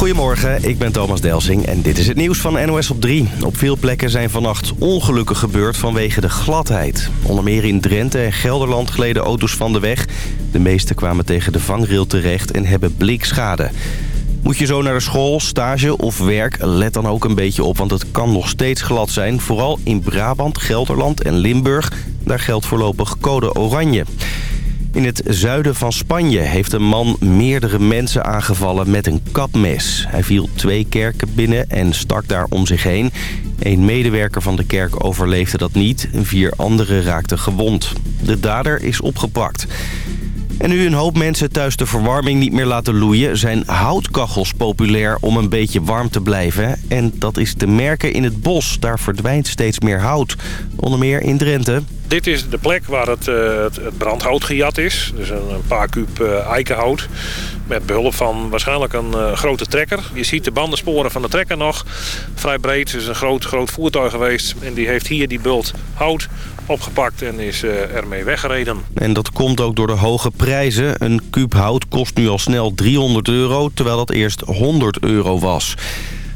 Goedemorgen, ik ben Thomas Delsing en dit is het nieuws van NOS op 3. Op veel plekken zijn vannacht ongelukken gebeurd vanwege de gladheid. Onder meer in Drenthe en Gelderland gleden auto's van de weg. De meeste kwamen tegen de vangrail terecht en hebben blikschade. Moet je zo naar de school, stage of werk, let dan ook een beetje op... want het kan nog steeds glad zijn. Vooral in Brabant, Gelderland en Limburg. Daar geldt voorlopig code oranje. In het zuiden van Spanje heeft een man meerdere mensen aangevallen met een kapmes. Hij viel twee kerken binnen en stak daar om zich heen. Een medewerker van de kerk overleefde dat niet. Vier anderen raakten gewond. De dader is opgepakt. En nu een hoop mensen thuis de verwarming niet meer laten loeien... zijn houtkachels populair om een beetje warm te blijven. En dat is te merken in het bos. Daar verdwijnt steeds meer hout. Onder meer in Drenthe. Dit is de plek waar het, uh, het, brandhout gejat is. Dus een, paar kuub uh, eikenhout. Met behulp van waarschijnlijk een uh, grote trekker. Je ziet de bandensporen van de trekker nog. Vrij breed. Het is een groot, groot voertuig geweest. En die heeft hier die bult hout opgepakt en is ermee weggereden. En dat komt ook door de hoge prijzen. Een kuub hout kost nu al snel 300 euro. Terwijl dat eerst 100 euro was.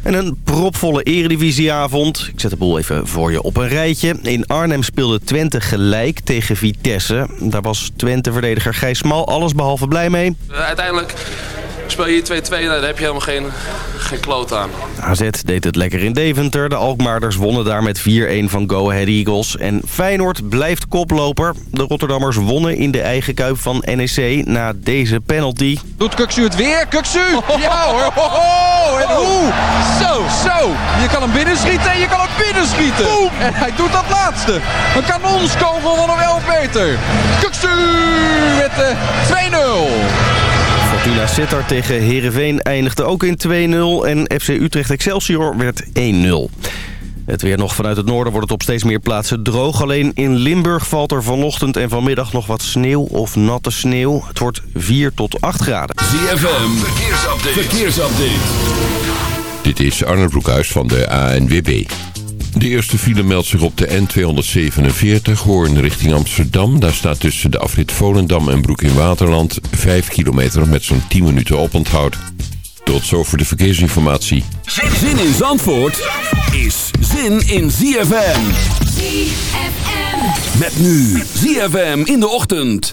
En een propvolle eredivisieavond. Ik zet de boel even voor je op een rijtje. In Arnhem speelde Twente gelijk tegen Vitesse. Daar was Twente-verdediger Gijs Smal allesbehalve blij mee. Uiteindelijk speel je 2-2 en daar heb je helemaal geen, geen kloot aan. AZ deed het lekker in Deventer. De Alkmaarders wonnen daar met 4-1 van Go Ahead Eagles. En Feyenoord blijft koploper. De Rotterdammers wonnen in de eigen kuip van NEC na deze penalty. Doet Kuksu het weer? Kuksu! Ja hoor! Ho, ho. En hoe? Zo, zo! Je kan hem binnenschieten en je kan hem binnenschieten! Boom. En hij doet dat laatste. Een kanonskogel van om 11 meter. Kuksu met de 2-0. Fortuna Sittard tegen Heerenveen eindigde ook in 2-0 en FC Utrecht Excelsior werd 1-0. Het weer nog vanuit het noorden wordt het op steeds meer plaatsen droog. Alleen in Limburg valt er vanochtend en vanmiddag nog wat sneeuw of natte sneeuw. Het wordt 4 tot 8 graden. ZFM, verkeersupdate. verkeersupdate. Dit is Arne Broekhuis van de ANWB. De eerste file meldt zich op de N247, Hoorn richting Amsterdam. Daar staat tussen de afrit Volendam en Broek in Waterland 5 kilometer met zo'n 10 minuten oponthoud. Tot zover de verkeersinformatie. Zin in Zandvoort is zin in ZFM. ZFM. Met nu ZFM in de ochtend.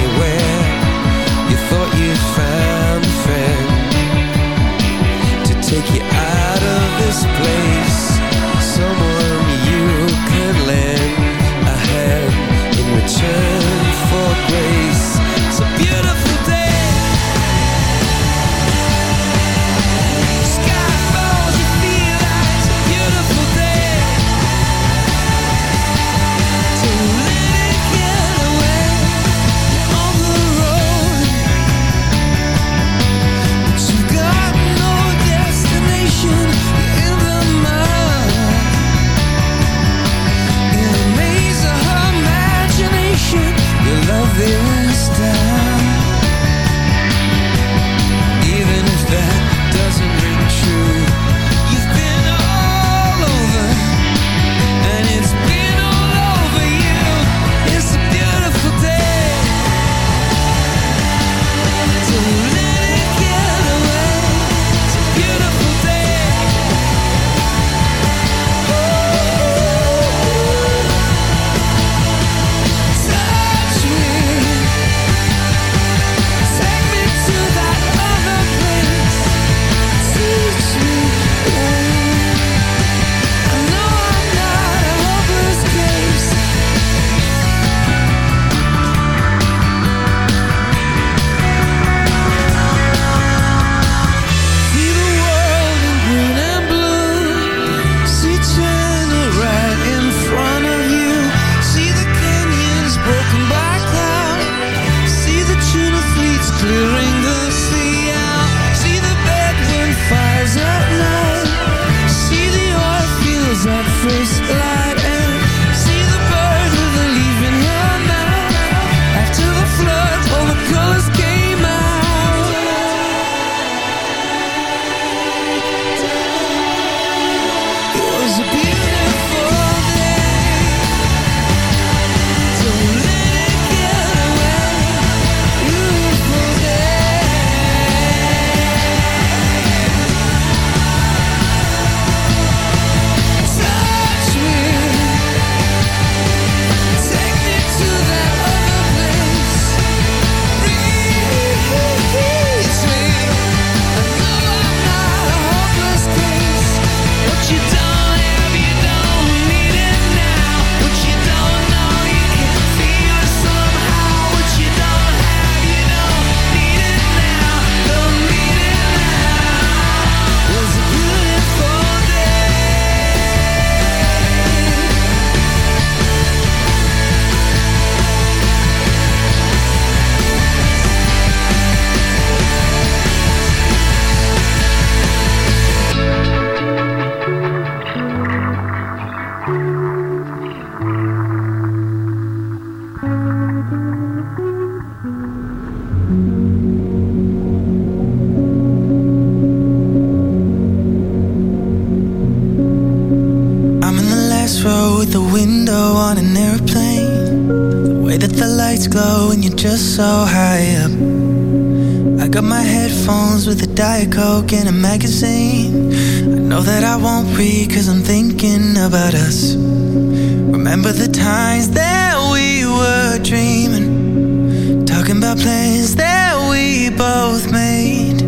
take you out of this place know that I won't read cause I'm thinking about us. Remember the times that we were dreaming. Talking about plans that we both made.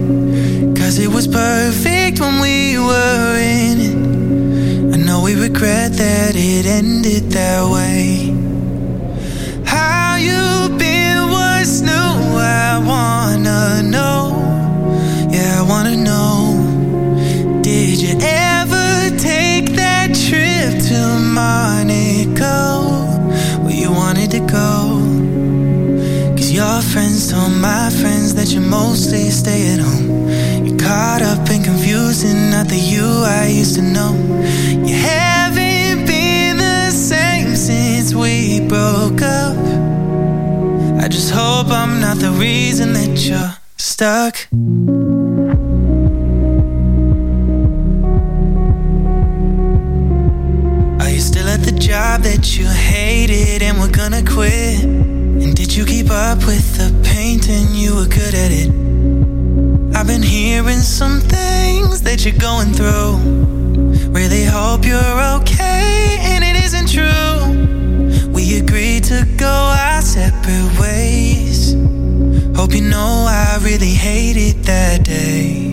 Cause it was perfect when we were in it. I know we regret that it ended that way. How you been? What's new? I wanna know. Yeah, I wanna know. Mostly stay at home. You're caught up in confusing, not the you I used to know. You haven't been the same since we broke up. I just hope I'm not the reason that you're stuck. Are you still at the job that you hated and were gonna quit? And did you keep up with the painting? You were good at it. I've been hearing some things that you're going through. Really hope you're okay, and it isn't true. We agreed to go our separate ways. Hope you know I really hated that day.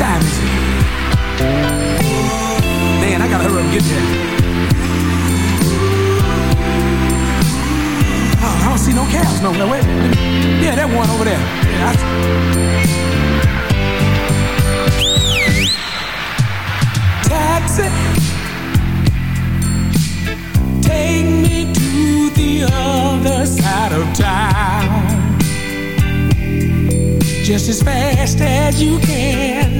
time is it? Man, I gotta hurry up and get there. Oh, I don't see no cabs no, no wait. Yeah, that one over there. Yeah, I... Taxi. Take me to the other side of town. Just as fast as you can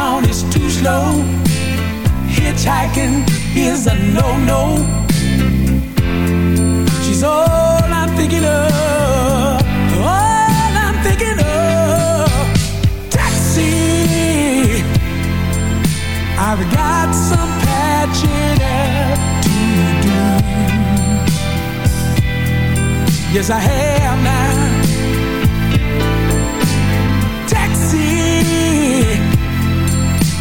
is too slow hitchhiking is a no-no. She's all I'm thinking of, all I'm thinking of. Taxi, I've got some patching up to do. Yes, I have now.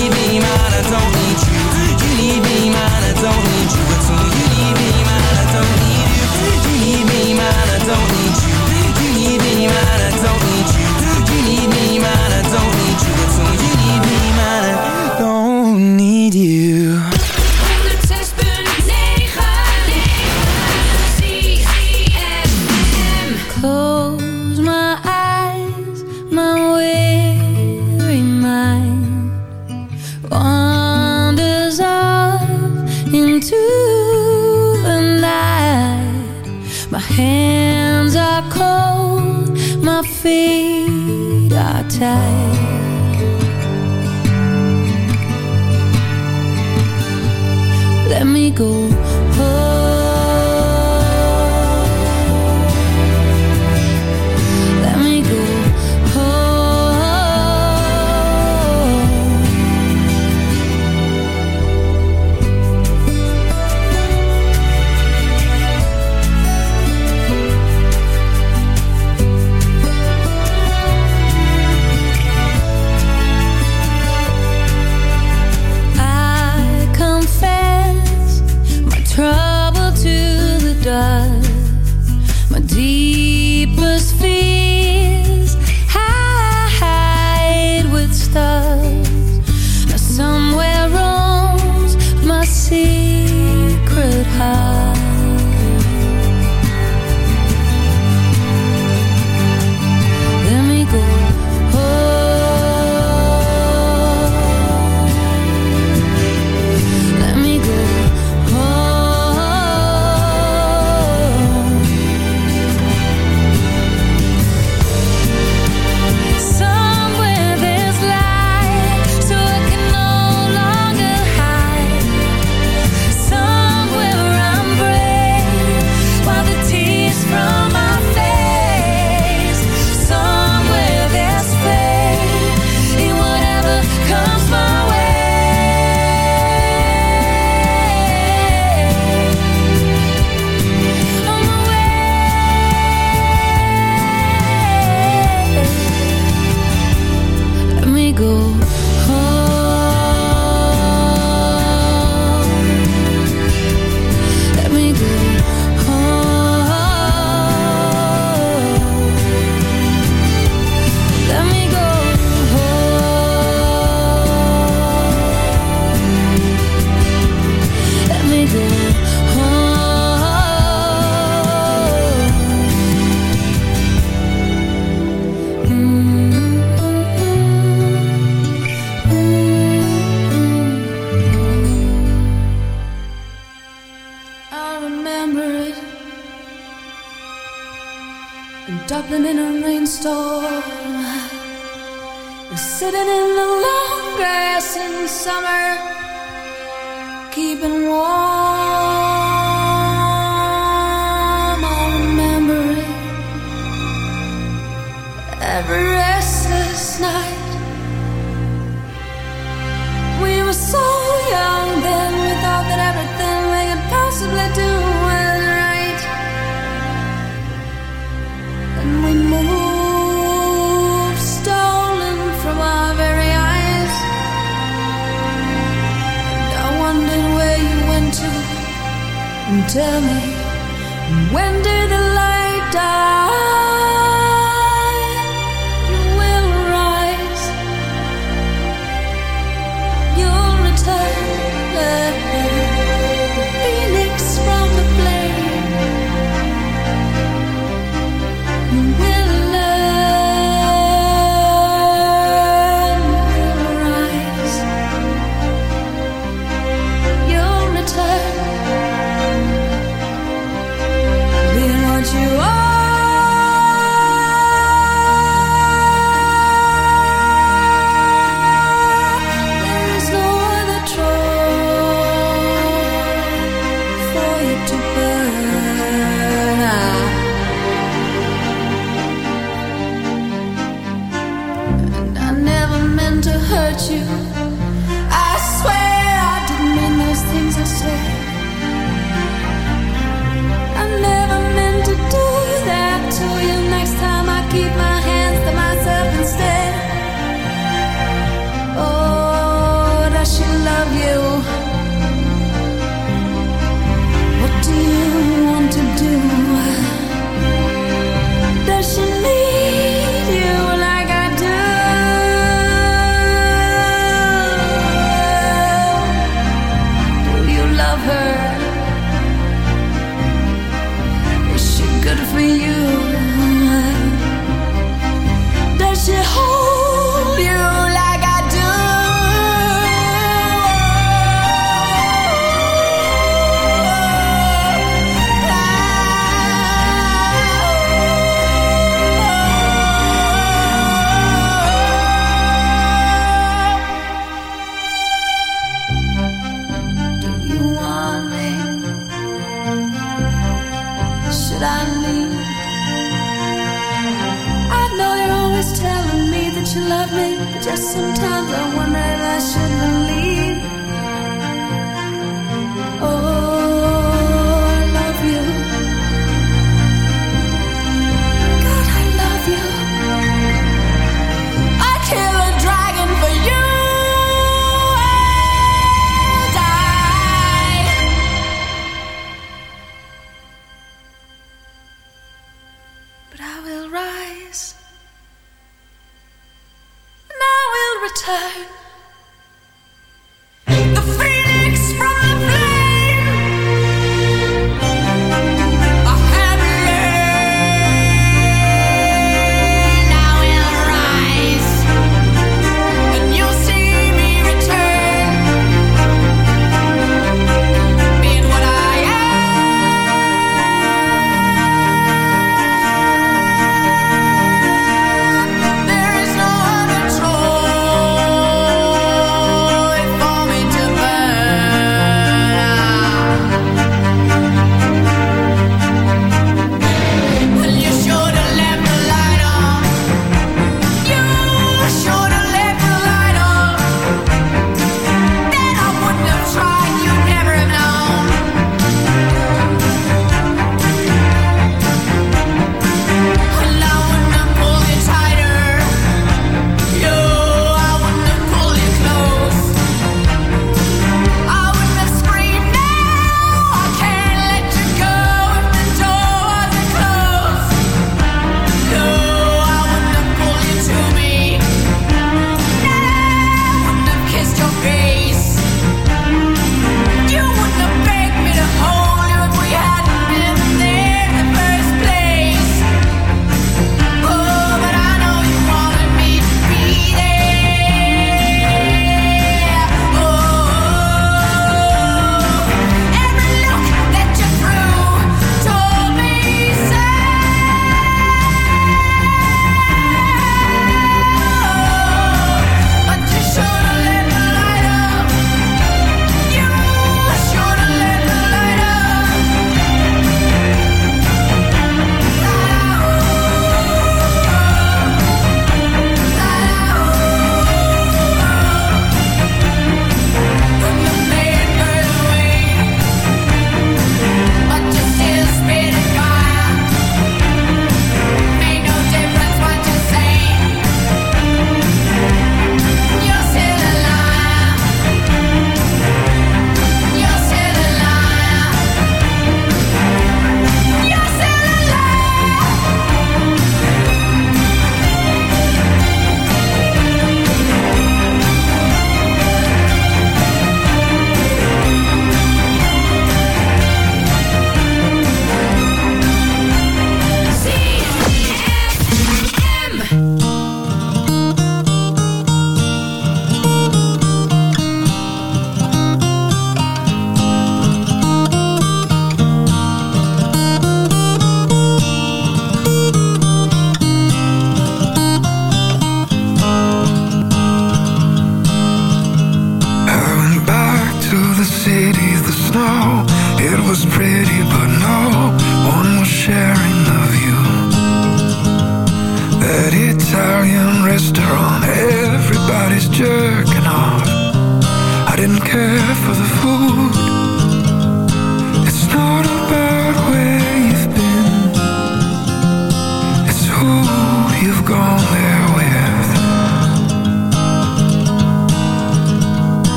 you. Need me I don't need you You need me I don't need you. You need me I don't need you. You need me I don't need you. You need me I don't need you You need me I don't need you hands are cold, my feet are tied. Let me go.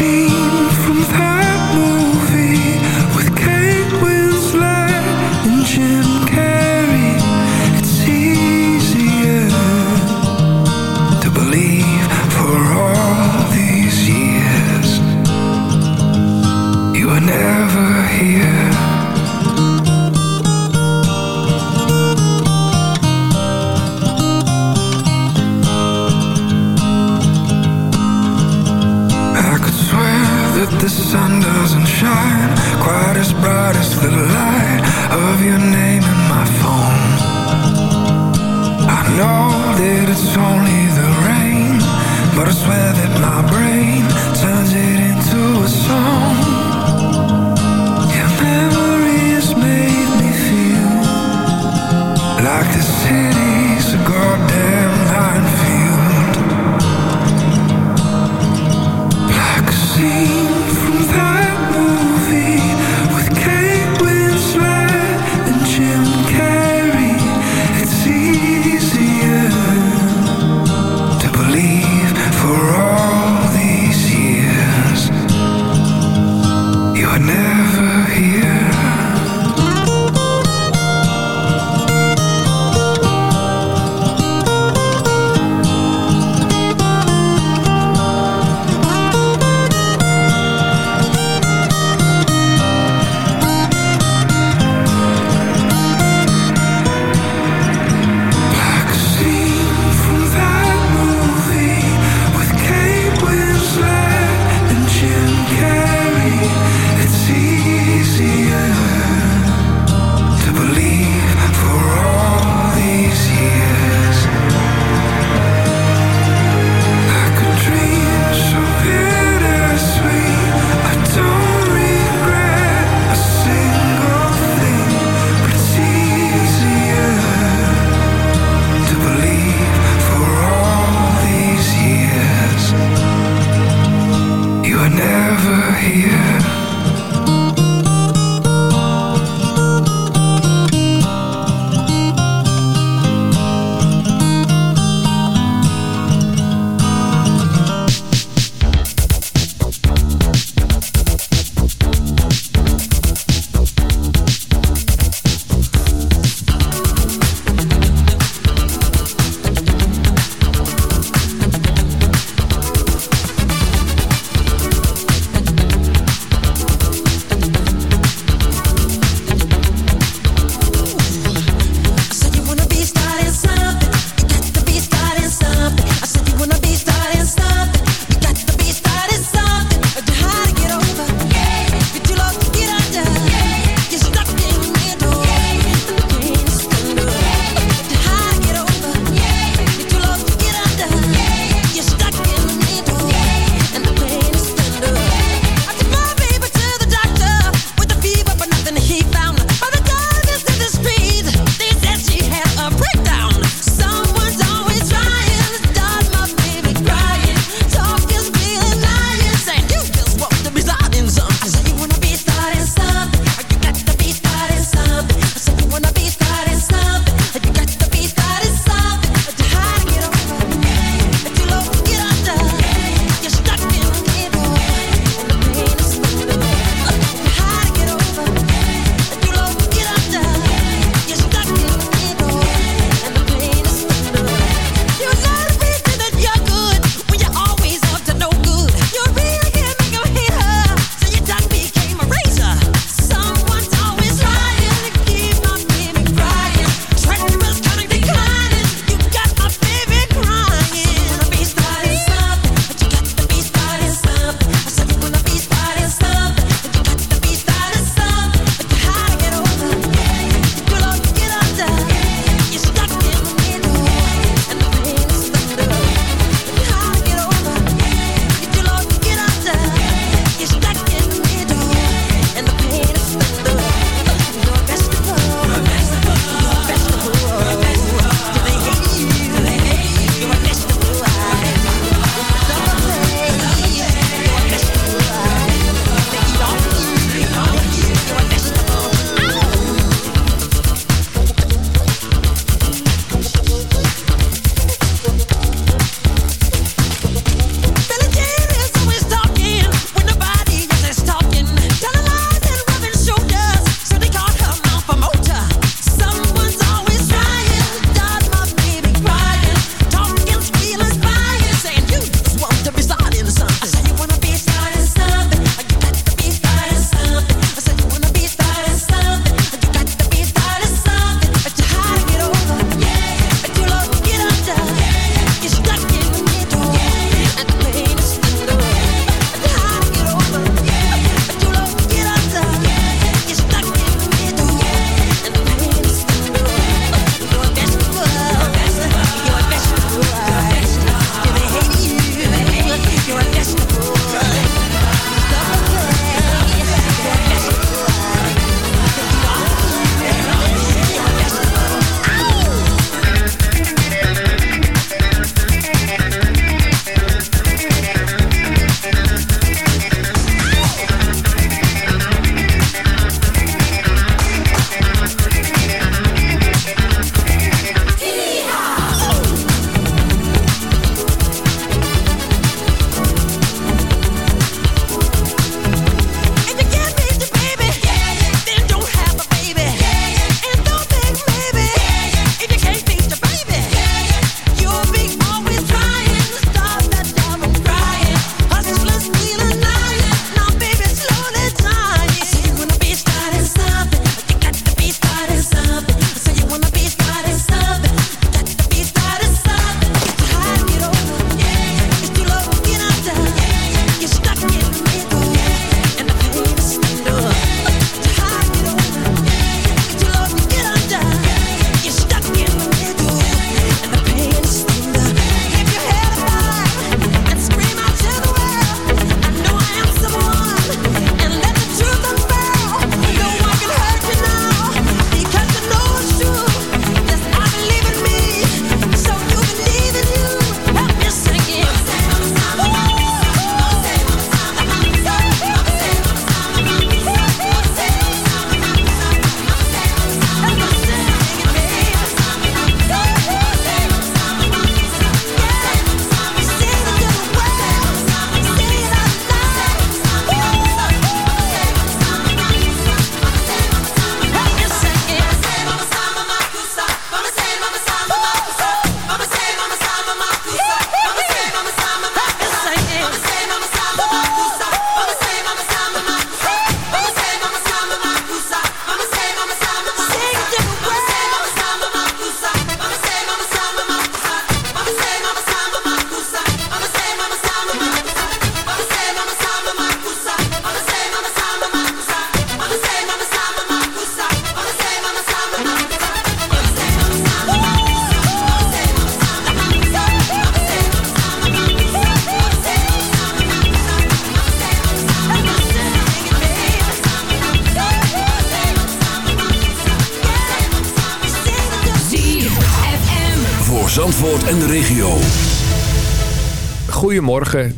Like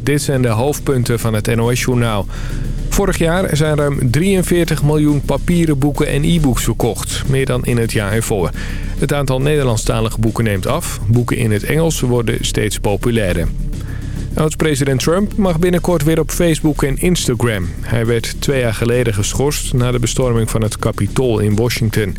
Dit zijn de hoofdpunten van het NOS-journaal. Vorig jaar zijn ruim 43 miljoen papieren boeken en e-books verkocht. Meer dan in het jaar ervoor. Het aantal Nederlandstalige boeken neemt af. Boeken in het Engels worden steeds populairder. Oud-president Trump mag binnenkort weer op Facebook en Instagram. Hij werd twee jaar geleden geschorst na de bestorming van het Capitool in Washington.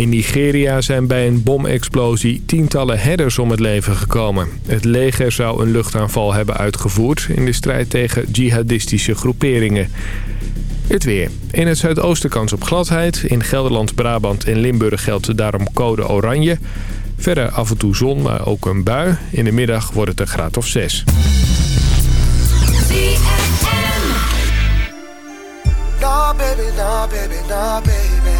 In Nigeria zijn bij een bomexplosie tientallen herders om het leven gekomen. Het leger zou een luchtaanval hebben uitgevoerd in de strijd tegen jihadistische groeperingen. Het weer. In het zuidoosten kans op gladheid. In Gelderland, Brabant en Limburg geldt daarom code oranje. Verder af en toe zon, maar ook een bui. In de middag wordt het een graad of 6. No, baby, no, baby, no, baby.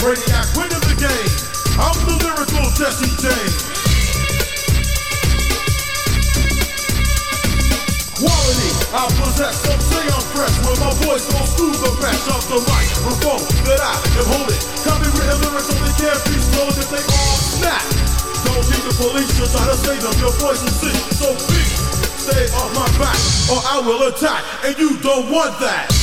Brainiac, win the game. I'm the lyrical Jesse James. Quality, I possess, some say I'm fresh When my voice goes through the mesh of the microphone That I am holding. Copywritten lyrics only can't be slowed if they all snap Don't need the police to try to save them, your voice is sick So please, stay off my back or I will attack And you don't want that.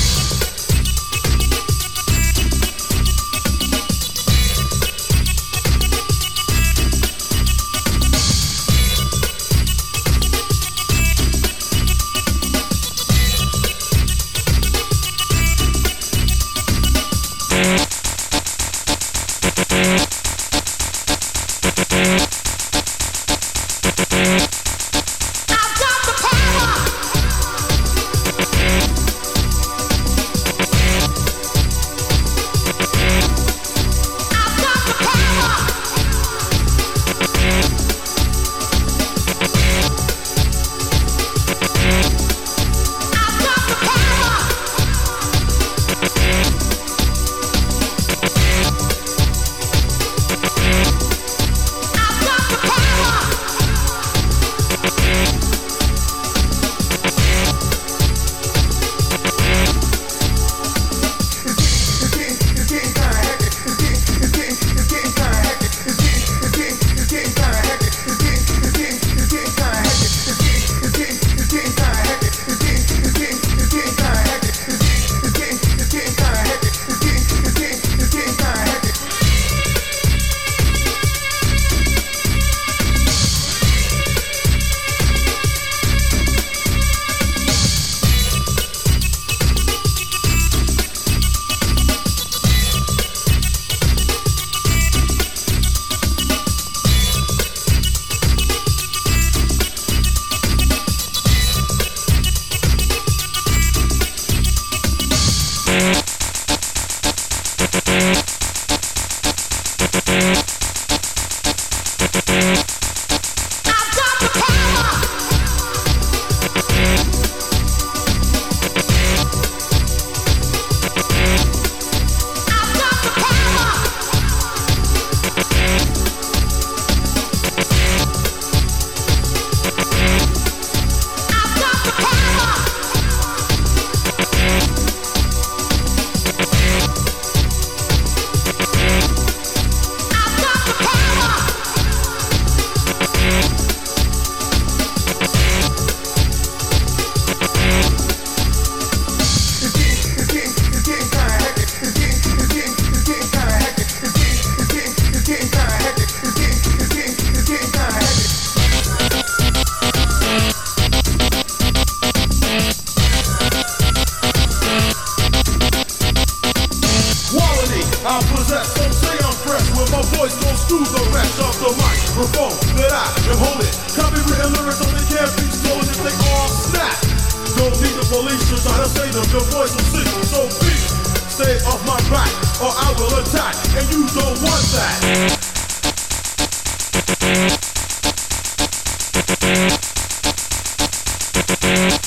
Can't